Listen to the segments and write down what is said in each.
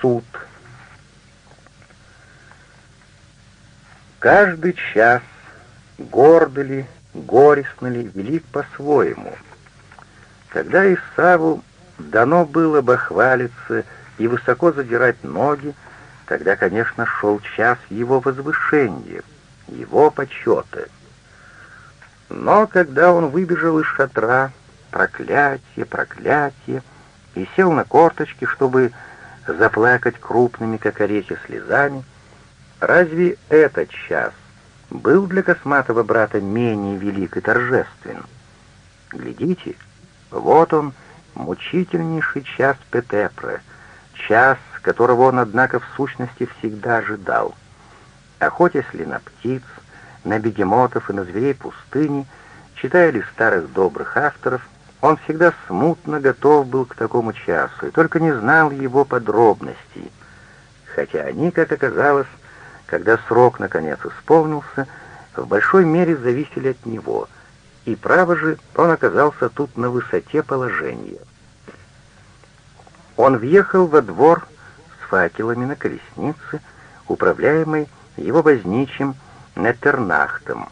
Суд. Каждый час, гордо ли, горестно ли, велик по-своему. Когда Исаву дано было бы хвалиться и высоко задирать ноги, тогда, конечно, шел час его возвышения, его почета. Но когда он выбежал из шатра, проклятие, проклятие, и сел на корточки, чтобы заплакать крупными, как орехи, слезами, разве этот час был для косматого брата менее велик и торжествен? Глядите, вот он, мучительнейший час Петепра, час, которого он, однако, в сущности всегда ожидал. Охотясь ли на птиц, на бегемотов и на зверей пустыни, читая ли старых добрых авторов, он всегда смутно готов был к такому часу и только не знал его подробностей, хотя они, как оказалось, когда срок наконец исполнился, в большой мере зависели от него, и, право же, он оказался тут на высоте положения. Он въехал во двор с факелами на колеснице, управляемой его возничим Неттернахтом,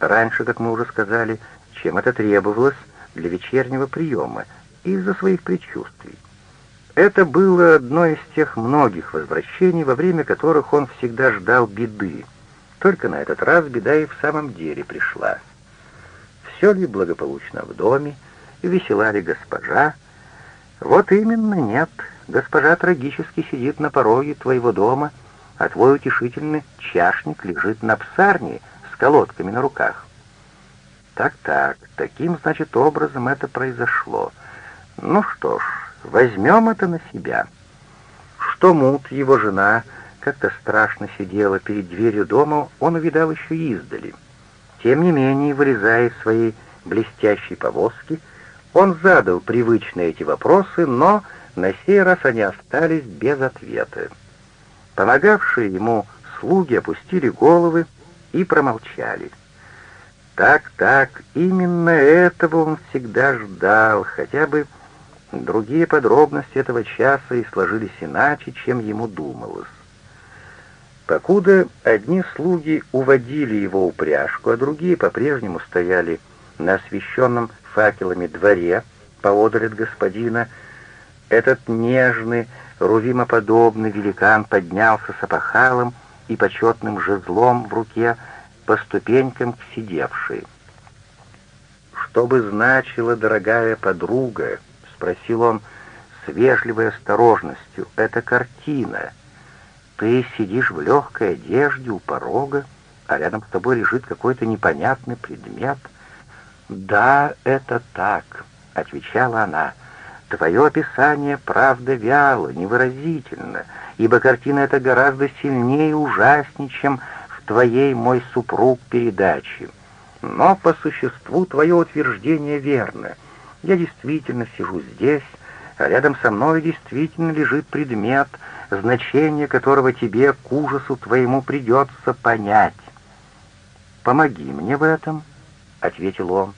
раньше, как мы уже сказали, чем это требовалось для вечернего приема, из-за своих предчувствий. Это было одно из тех многих возвращений, во время которых он всегда ждал беды. Только на этот раз беда и в самом деле пришла. Все ли благополучно в доме, весела ли госпожа, вот именно нет. Госпожа трагически сидит на пороге твоего дома, а твой утешительный чашник лежит на псарне с колодками на руках. Так-так, таким, значит, образом это произошло. Ну что ж, возьмем это на себя. Что Мут, его жена, как-то страшно сидела перед дверью дома, он увидал еще издали. Тем не менее, вылезая из своей блестящей повозки, он задал привычные эти вопросы, но на сей раз они остались без ответа. Помогавшие ему слуги опустили головы и промолчали. Так, так, именно этого он всегда ждал, хотя бы другие подробности этого часа и сложились иначе, чем ему думалось. Покуда одни слуги уводили его упряжку, а другие по-прежнему стояли на освещенном факелами дворе, поодаль от господина, этот нежный, рувимоподобный великан поднялся с опахалом и почетным жезлом в руке по ступенькам к сидевшей. «Что бы значила, дорогая подруга?» — спросил он с вежливой осторожностью. «Это картина. Ты сидишь в легкой одежде у порога, а рядом с тобой лежит какой-то непонятный предмет — «Да, это так», — отвечала она. «Твое описание, правда, вяло, невыразительно, ибо картина эта гораздо сильнее и ужаснее, чем твоей «Мой супруг» передаче. Но по существу твое утверждение верно. Я действительно сижу здесь, а рядом со мной действительно лежит предмет, значение которого тебе к ужасу твоему придется понять. Помоги мне в этом» ответил он.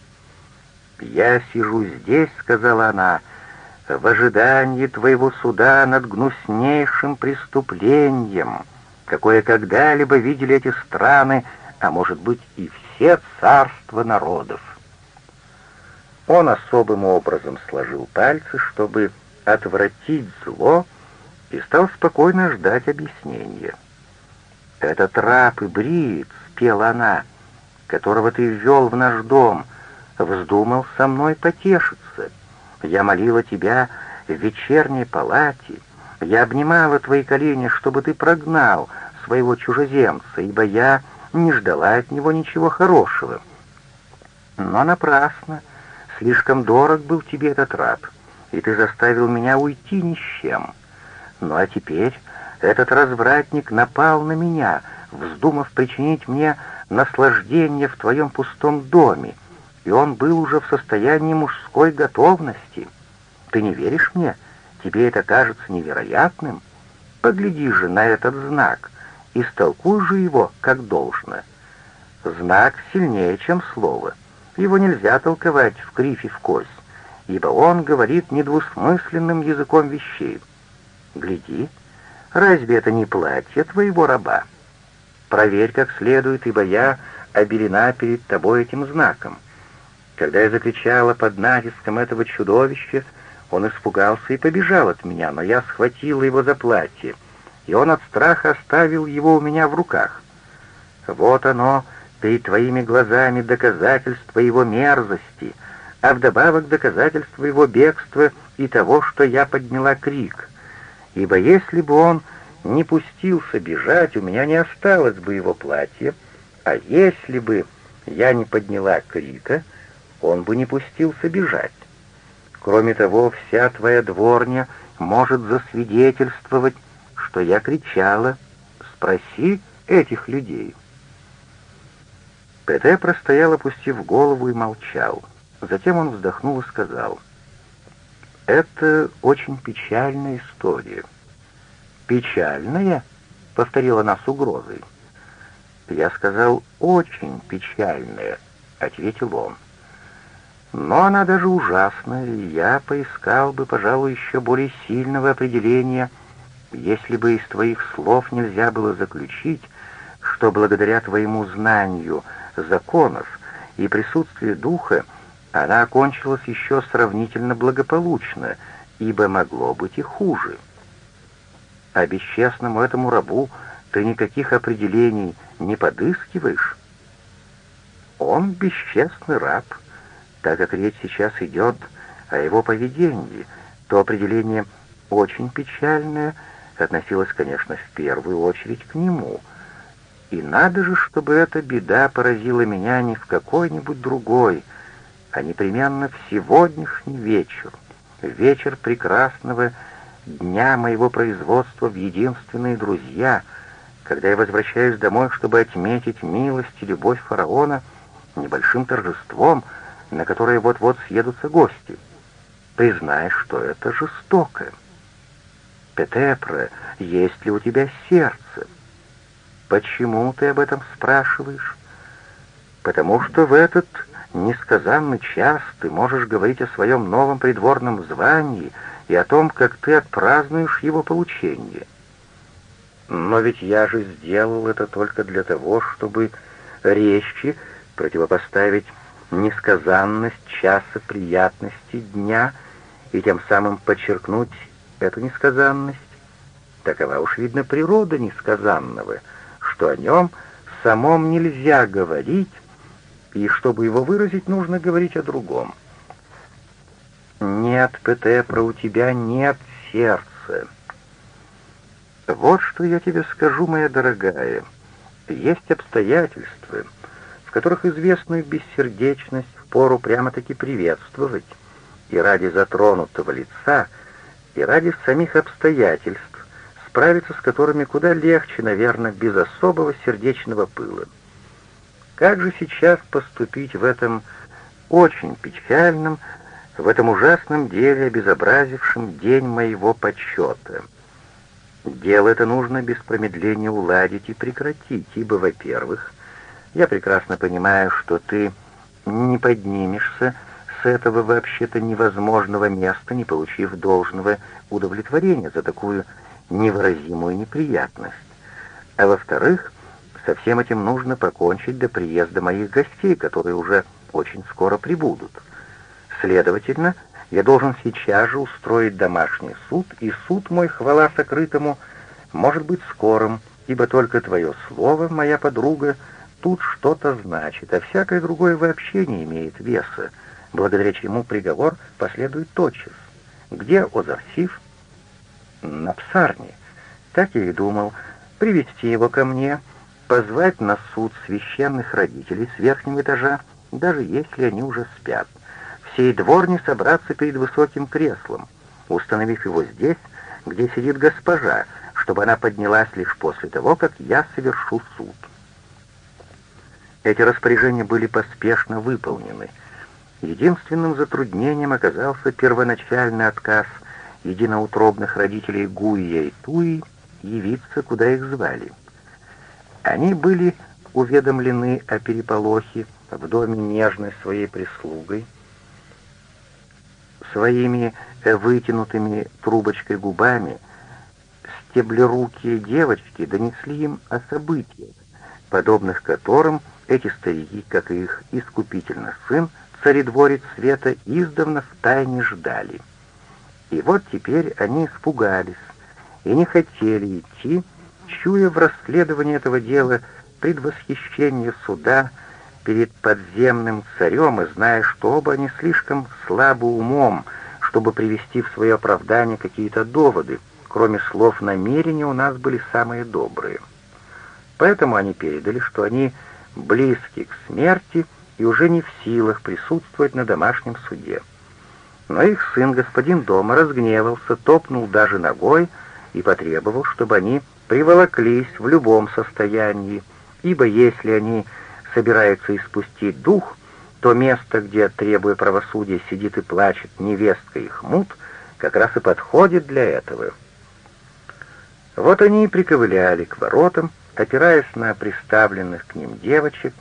«Я сижу здесь», — сказала она, — «в ожидании твоего суда над гнуснейшим преступлением, какое когда-либо видели эти страны, а может быть и все царства народов». Он особым образом сложил пальцы, чтобы отвратить зло, и стал спокойно ждать объяснения. «Этот раб и бриец», — пела она, — которого ты ввел в наш дом, вздумал со мной потешиться. Я молила тебя в вечерней палате, я обнимала твои колени, чтобы ты прогнал своего чужеземца, ибо я не ждала от него ничего хорошего. Но напрасно, слишком дорог был тебе этот раб, и ты заставил меня уйти ни с чем. Ну а теперь этот развратник напал на меня, вздумав причинить мне наслаждение в твоем пустом доме, и он был уже в состоянии мужской готовности. Ты не веришь мне? Тебе это кажется невероятным? Погляди же на этот знак, истолкуй же его как должно. Знак сильнее, чем слово. Его нельзя толковать в кривь и в кость, ибо он говорит недвусмысленным языком вещей. Гляди, Разве это не платье твоего раба? Проверь как следует, ибо я обелена перед тобой этим знаком. Когда я закричала под натиском этого чудовища, он испугался и побежал от меня, но я схватила его за платье, и он от страха оставил его у меня в руках. Вот оно, перед твоими глазами доказательство его мерзости, а вдобавок доказательство его бегства и того, что я подняла крик. Ибо если бы он не пустился бежать, у меня не осталось бы его платья, а если бы я не подняла крика, он бы не пустился бежать. Кроме того, вся твоя дворня может засвидетельствовать, что я кричала. Спроси этих людей». ПТ простоял, опустив голову, и молчал. Затем он вздохнул и сказал, «Это очень печальная история». «Печальная?» — повторила она с угрозой. «Я сказал, очень печальная», — ответил он. «Но она даже ужасная, и я поискал бы, пожалуй, еще более сильного определения, если бы из твоих слов нельзя было заключить, что благодаря твоему знанию — законов и присутствие духа, она окончилась еще сравнительно благополучно, ибо могло быть и хуже. А бесчестному этому рабу ты никаких определений не подыскиваешь? Он бесчестный раб, так как речь сейчас идет о его поведении, то определение очень печальное относилось, конечно, в первую очередь к нему — и надо же, чтобы эта беда поразила меня не в какой-нибудь другой, а непременно в сегодняшний вечер, вечер прекрасного дня моего производства в единственные друзья, когда я возвращаюсь домой, чтобы отметить милость и любовь фараона небольшим торжеством, на которое вот-вот съедутся гости. Признай, что это жестоко. Петепра, есть ли у тебя сердце? «Почему ты об этом спрашиваешь?» «Потому что в этот несказанный час ты можешь говорить о своем новом придворном звании и о том, как ты отпразднуешь его получение. Но ведь я же сделал это только для того, чтобы резче противопоставить несказанность часа приятности дня и тем самым подчеркнуть эту несказанность. Такова уж, видно, природа несказанного — что о нем самом нельзя говорить, и чтобы его выразить, нужно говорить о другом. «Нет, Петепра, у тебя нет сердца». «Вот что я тебе скажу, моя дорогая. Есть обстоятельства, в которых известную бессердечность впору прямо-таки приветствовать, и ради затронутого лица, и ради самих обстоятельств, справиться с которыми куда легче, наверное, без особого сердечного пыла. Как же сейчас поступить в этом очень печальном, в этом ужасном деле, обезобразившем день моего почета? Дело это нужно без промедления уладить и прекратить, ибо, во-первых, я прекрасно понимаю, что ты не поднимешься с этого вообще-то невозможного места, не получив должного удовлетворения за такую невыразимую неприятность. А во-вторых, со всем этим нужно покончить до приезда моих гостей, которые уже очень скоро прибудут. Следовательно, я должен сейчас же устроить домашний суд, и суд мой, хвала сокрытому, может быть скорым, ибо только твое слово, моя подруга, тут что-то значит, а всякое другое вообще не имеет веса, благодаря чему приговор последует тотчас. Где Озарсив? на псарне. Так я и думал, привести его ко мне, позвать на суд священных родителей с верхнего этажа, даже если они уже спят. Всей дворни собраться перед высоким креслом, установив его здесь, где сидит госпожа, чтобы она поднялась лишь после того, как я совершу суд. Эти распоряжения были поспешно выполнены. Единственным затруднением оказался первоначальный отказ — единоутробных родителей Гуия и Туи явиться, куда их звали. Они были уведомлены о переполохе в доме нежной своей прислугой, своими вытянутыми трубочкой губами, стеблерукие девочки донесли им о событиях, подобных которым эти старики, как и их искупительный сын, царедворец света, издавна втайне ждали. И вот теперь они испугались и не хотели идти, чуя в расследовании этого дела предвосхищение суда перед подземным царем и зная, что оба они слишком слабы умом, чтобы привести в свое оправдание какие-то доводы, кроме слов намерения у нас были самые добрые. Поэтому они передали, что они близки к смерти и уже не в силах присутствовать на домашнем суде. Но их сын, господин дома, разгневался, топнул даже ногой и потребовал, чтобы они приволоклись в любом состоянии, ибо если они собираются испустить дух, то место, где, требуя правосудия, сидит и плачет невестка их мут, как раз и подходит для этого. Вот они и приковыляли к воротам, опираясь на приставленных к ним девочек,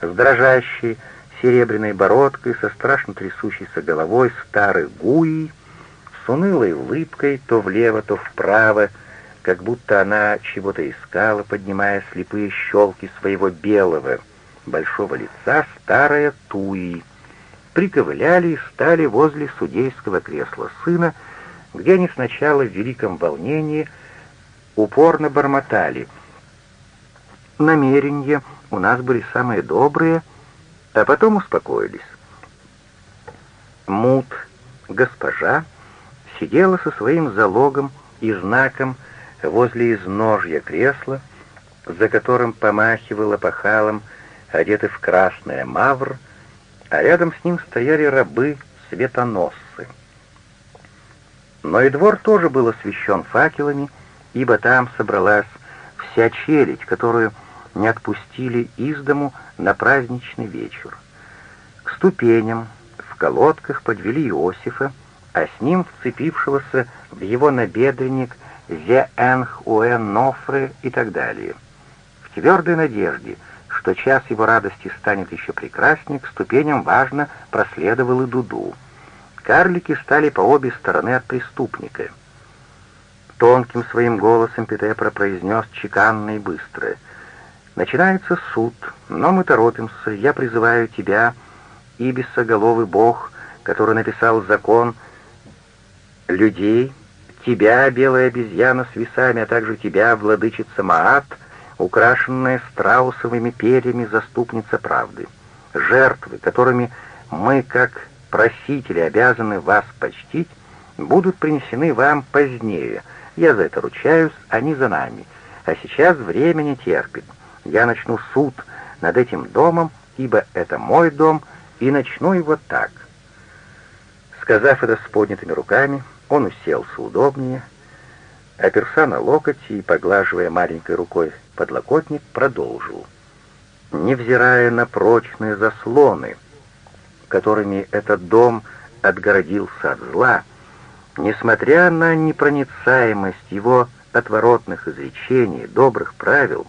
с дрожащей серебряной бородкой, со страшно трясущейся головой старой гуи, с унылой улыбкой то влево, то вправо, как будто она чего-то искала, поднимая слепые щелки своего белого, большого лица, старая туи. Приковыляли и стали возле судейского кресла сына, где они сначала в великом волнении упорно бормотали. Намерения у нас были самые добрые, а потом успокоились. Мут, госпожа, сидела со своим залогом и знаком возле изножья кресла, за которым помахивала пахалом, одетый в красное мавр, а рядом с ним стояли рабы-светоносцы. Но и двор тоже был освещен факелами, ибо там собралась вся челядь, которую не отпустили из дому на праздничный вечер. К ступеням в колодках подвели Иосифа, а с ним вцепившегося в его набедренник Зе Энх Уэн Нофры и так далее. В твердой надежде, что час его радости станет еще прекраснее, к ступеням важно проследовал и Дуду. Карлики стали по обе стороны от преступника. Тонким своим голосом Петепра произнес чеканно и быстро. «Начинается суд, но мы торопимся. Я призываю тебя, Ибисоголовый бог, который написал закон людей, тебя, белая обезьяна с весами, а также тебя, владычица Маат, украшенная страусовыми перьями заступница правды. Жертвы, которыми мы, как просители, обязаны вас почтить, будут принесены вам позднее. Я за это ручаюсь, они за нами. А сейчас время не терпит. Я начну суд над этим домом, ибо это мой дом, и начну его так. Сказав это с поднятыми руками, он уселся удобнее, оперся на локоть и, поглаживая маленькой рукой подлокотник, продолжил. Невзирая на прочные заслоны, которыми этот дом отгородился от зла, несмотря на непроницаемость его отворотных изречений, добрых правил,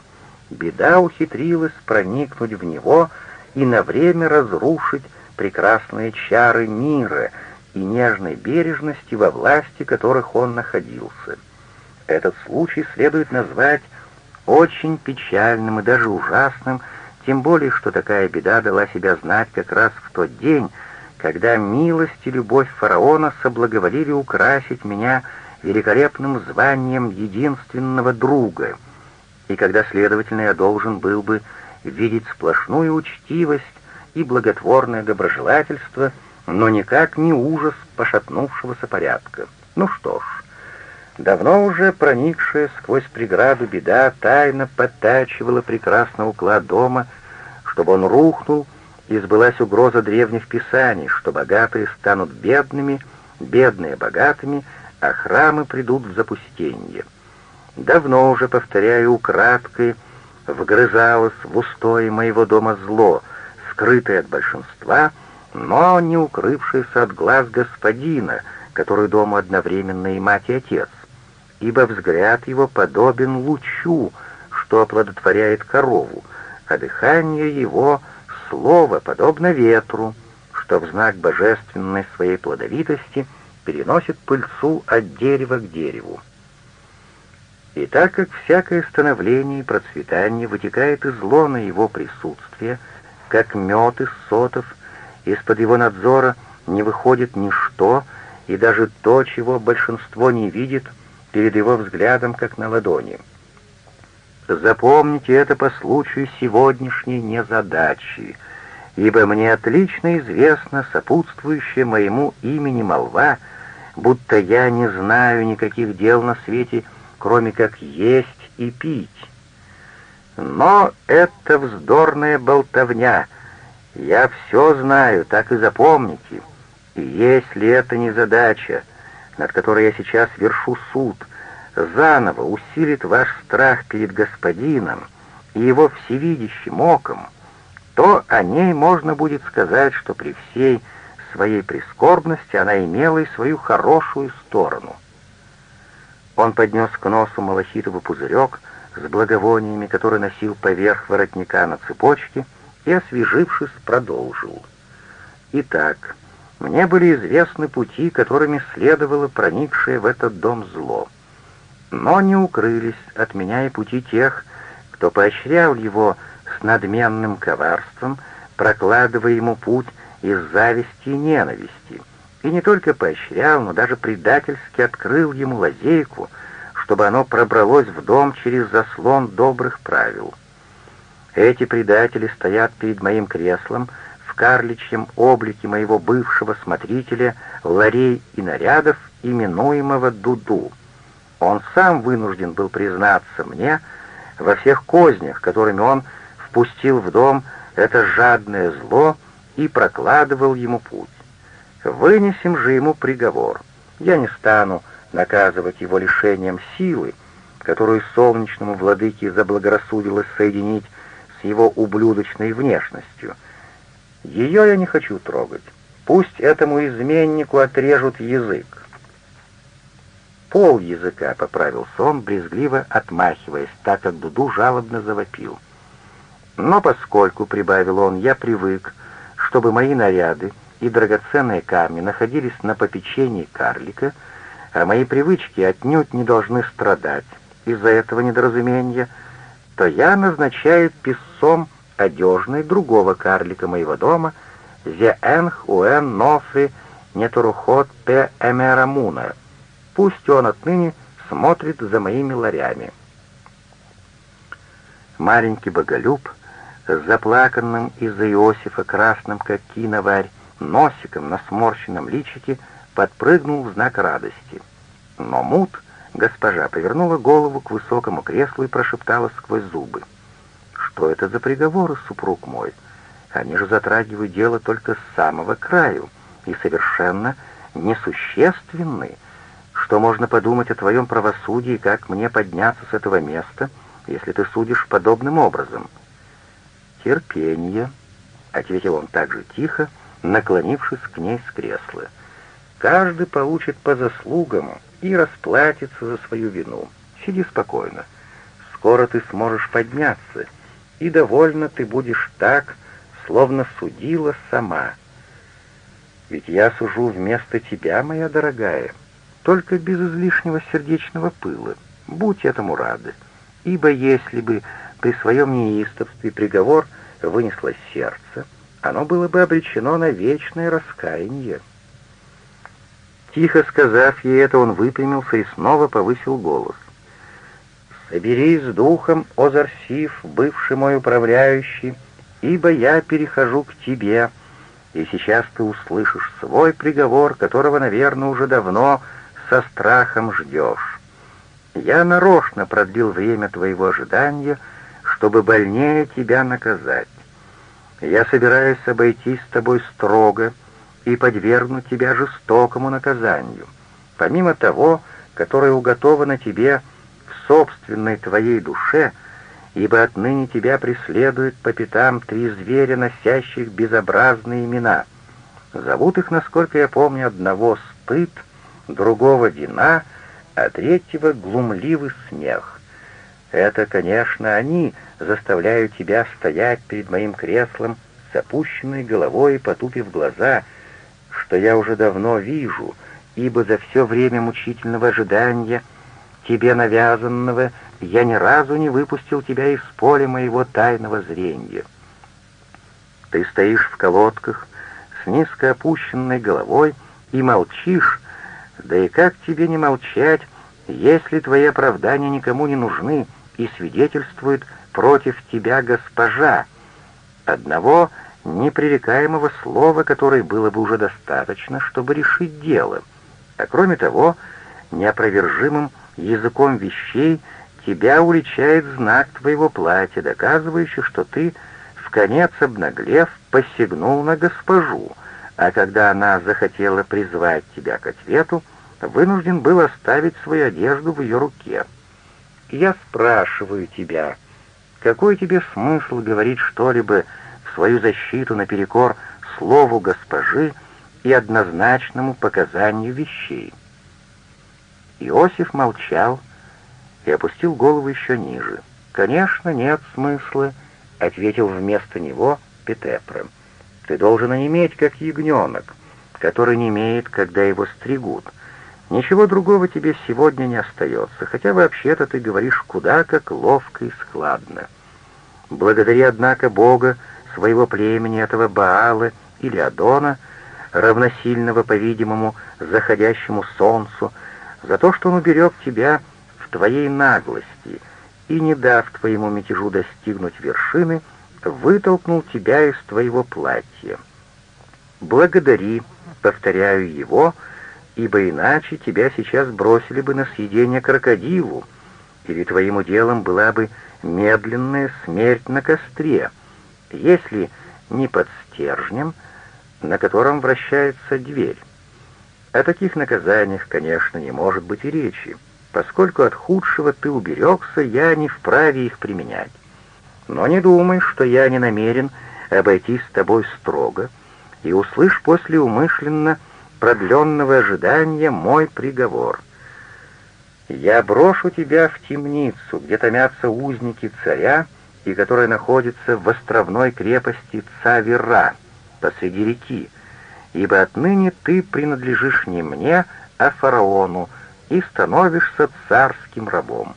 беда ухитрилась проникнуть в него и на время разрушить прекрасные чары мира — и нежной бережности, во власти которых он находился. Этот случай следует назвать очень печальным и даже ужасным, тем более, что такая беда дала себя знать как раз в тот день, когда милость и любовь фараона соблаговолили украсить меня великолепным званием единственного друга, и когда, следовательно, я должен был бы видеть сплошную учтивость и благотворное доброжелательство — но никак не ужас пошатнувшегося порядка. Ну что ж, давно уже проникшая сквозь преграду беда тайно подтачивала прекрасный уклад дома, чтобы он рухнул, и сбылась угроза древних писаний, что богатые станут бедными, бедные богатыми, а храмы придут в запустение. Давно уже, повторяю украдкой, вгрызалось в устои моего дома зло, скрытое от большинства — но не укрывшийся от глаз господина, который дома одновременно и мать, и отец, ибо взгляд его подобен лучу, что оплодотворяет корову, а дыхание его — слово, подобно ветру, что в знак божественной своей плодовитости переносит пыльцу от дерева к дереву. И так как всякое становление и процветание вытекает из лона его присутствия, как мед из сотов, из-под его надзора не выходит ничто, и даже то, чего большинство не видит, перед его взглядом, как на ладони. Запомните это по случаю сегодняшней незадачи, ибо мне отлично известно сопутствующее моему имени молва, будто я не знаю никаких дел на свете, кроме как есть и пить. Но это вздорная болтовня. Я все знаю, так и запомните. И если это не задача, над которой я сейчас вершу суд, заново усилит ваш страх перед господином и его всевидящим оком, то о ней можно будет сказать, что при всей своей прискорбности она имела и свою хорошую сторону. Он поднес к носу малахитовый пузырек с благовониями, который носил поверх воротника на цепочке, и, освежившись, продолжил. «Итак, мне были известны пути, которыми следовало проникшее в этот дом зло, но не укрылись от меня и пути тех, кто поощрял его с надменным коварством, прокладывая ему путь из зависти и ненависти, и не только поощрял, но даже предательски открыл ему лазейку, чтобы оно пробралось в дом через заслон добрых правил. Эти предатели стоят перед моим креслом в карличьем облике моего бывшего смотрителя ларей и нарядов, именуемого Дуду. Он сам вынужден был признаться мне во всех кознях, которыми он впустил в дом это жадное зло и прокладывал ему путь. Вынесем же ему приговор. Я не стану наказывать его лишением силы, которую солнечному владыке заблагорассудилось соединить с его ублюдочной внешностью. Ее я не хочу трогать. Пусть этому изменнику отрежут язык. Пол языка, — поправился он, брезгливо отмахиваясь, так как Дуду жалобно завопил. Но поскольку, — прибавил он, — я привык, чтобы мои наряды и драгоценные камни находились на попечении карлика, а мои привычки отнюдь не должны страдать из-за этого недоразумения, то я назначаю писцом одежный другого карлика моего дома, Зе Энх Уэн Нофри Нетурухот Пе Эмерамуна. Пусть он отныне смотрит за моими ларями. Маленький боголюб с заплаканным из-за Иосифа красным, как киноварь, носиком на сморщенном личике подпрыгнул в знак радости. Но Мут, госпожа, повернула голову к высокому креслу и прошептала сквозь зубы. «Что это за приговоры, супруг мой? Они же затрагивают дело только с самого краю и совершенно несущественны. Что можно подумать о твоем правосудии как мне подняться с этого места, если ты судишь подобным образом?» «Терпение», — ответил он так же тихо, наклонившись к ней с кресла. «Каждый получит по заслугам и расплатится за свою вину. Сиди спокойно. Скоро ты сможешь подняться, и довольно ты будешь так, словно судила сама. Ведь я сужу вместо тебя, моя дорогая, только без излишнего сердечного пыла. Будь этому рады, ибо если бы при своем неистовстве приговор вынесло сердце, оно было бы обречено на вечное раскаяние. Тихо сказав ей это, он выпрямился и снова повысил голос. «Соберись с духом, Озарсив, бывший мой управляющий, ибо я перехожу к тебе, и сейчас ты услышишь свой приговор, которого, наверное, уже давно со страхом ждешь. Я нарочно продлил время твоего ожидания, чтобы больнее тебя наказать. Я собираюсь обойтись с тобой строго и подвергнуть тебя жестокому наказанию, помимо того, которое уготовано тебе в собственной твоей душе, ибо отныне тебя преследуют по пятам три зверя, носящих безобразные имена. Зовут их, насколько я помню, одного стыд, другого вина, а третьего глумливый смех. Это, конечно, они заставляют тебя стоять перед моим креслом с опущенной головой и потупив глаза, что я уже давно вижу, ибо за все время мучительного ожидания тебе навязанного, я ни разу не выпустил тебя из поля моего тайного зрения. Ты стоишь в колодках с низко опущенной головой и молчишь, да и как тебе не молчать, если твои оправдания никому не нужны и свидетельствуют против тебя госпожа? Одного непререкаемого слова, которое было бы уже достаточно, чтобы решить дело. А кроме того, неопровержимым языком вещей тебя уличает знак твоего платья, доказывающий, что ты, в конец обнаглев, посягнул на госпожу, а когда она захотела призвать тебя к ответу, вынужден был оставить свою одежду в ее руке. Я спрашиваю тебя, какой тебе смысл говорить что-либо в свою защиту наперекор слову госпожи и однозначному показанию вещей? Иосиф молчал и опустил голову еще ниже. «Конечно, нет смысла», — ответил вместо него Петепра. «Ты должен иметь, как ягненок, который не имеет, когда его стригут. Ничего другого тебе сегодня не остается, хотя вообще-то ты говоришь куда как ловко и складно. Благодари, однако, Бога, своего племени, этого Баала или Адона, равносильного, по-видимому, заходящему солнцу, за то, что он уберег тебя в твоей наглости и, не дав твоему мятежу достигнуть вершины, вытолкнул тебя из твоего платья. Благодари, повторяю его, ибо иначе тебя сейчас бросили бы на съедение крокодилу, или твоим уделом была бы медленная смерть на костре, если не под стержнем, на котором вращается дверь. О таких наказаниях, конечно, не может быть и речи. Поскольку от худшего ты уберегся, я не вправе их применять. Но не думай, что я не намерен обойтись с тобой строго, и услышь после умышленно продленного ожидания мой приговор. Я брошу тебя в темницу, где томятся узники царя, и которая находится в островной крепости Цавера посреди реки, ибо отныне ты принадлежишь не мне, а фараону, и становишься царским рабом.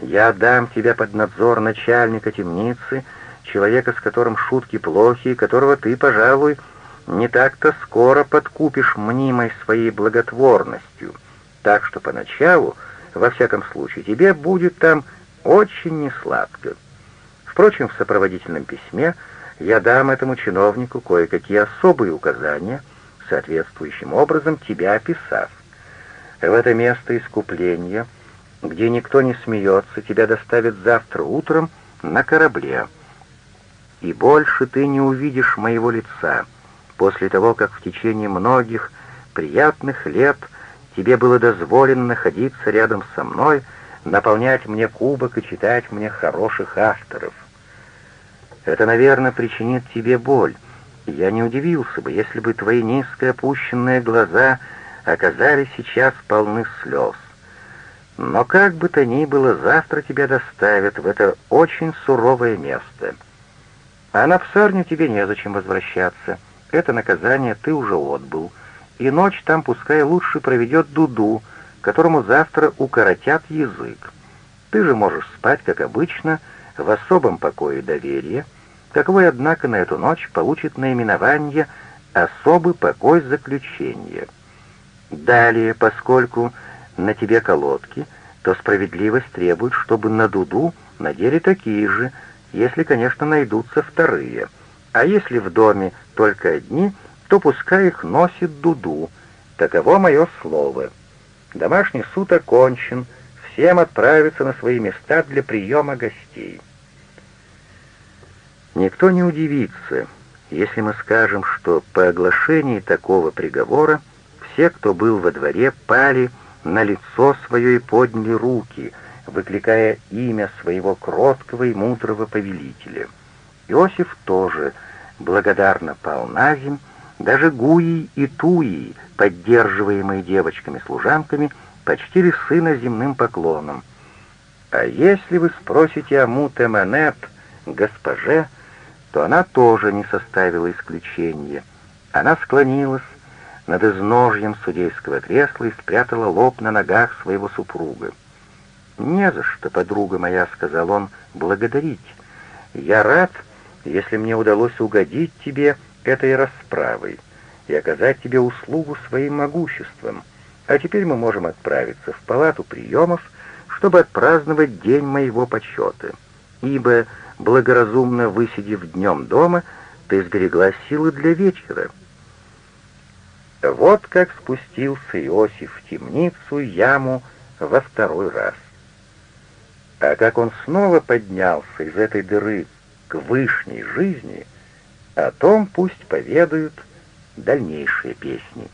Я дам тебя под надзор начальника темницы, человека, с которым шутки плохи, которого ты, пожалуй, не так-то скоро подкупишь мнимой своей благотворностью, так что поначалу, во всяком случае, тебе будет там очень несладко. Впрочем, в сопроводительном письме я дам этому чиновнику кое-какие особые указания, соответствующим образом тебя описав. В это место искупления, где никто не смеется, тебя доставят завтра утром на корабле. И больше ты не увидишь моего лица после того, как в течение многих приятных лет тебе было дозволено находиться рядом со мной, наполнять мне кубок и читать мне хороших авторов. Это, наверное, причинит тебе боль. Я не удивился бы, если бы твои низко опущенные глаза оказались сейчас полны слез. Но как бы то ни было, завтра тебя доставят в это очень суровое место. А на псарню тебе незачем возвращаться. Это наказание ты уже отбыл. И ночь там пускай лучше проведет Дуду, которому завтра укоротят язык. Ты же можешь спать, как обычно, в особом покое доверия, каковой, однако, на эту ночь получит наименование «особый покой заключения». Далее, поскольку на тебе колодки, то справедливость требует, чтобы на дуду надели такие же, если, конечно, найдутся вторые. А если в доме только одни, то пускай их носит дуду. Таково мое слово. Домашний суд окончен, всем отправиться на свои места для приема гостей. Никто не удивится, если мы скажем, что по оглашении такого приговора все, кто был во дворе, пали на лицо свое и подняли руки, выкликая имя своего кроткого и мудрого повелителя. Иосиф тоже благодарно пал на земь, даже Гуи и Туи, поддерживаемые девочками-служанками, почтили сына земным поклоном. А если вы спросите о Мутеманет, госпоже, то она тоже не составила исключения. Она склонилась, над изножьем судейского кресла и спрятала лоб на ногах своего супруга. «Не за что, подруга моя», — сказал он, — «благодарить. Я рад, если мне удалось угодить тебе этой расправой и оказать тебе услугу своим могуществом. А теперь мы можем отправиться в палату приемов, чтобы отпраздновать день моего почета, ибо, благоразумно высидев днем дома, ты сберегла силы для вечера». Вот как спустился Иосиф в темницу яму во второй раз. А как он снова поднялся из этой дыры к вышней жизни, о том пусть поведают дальнейшие песни.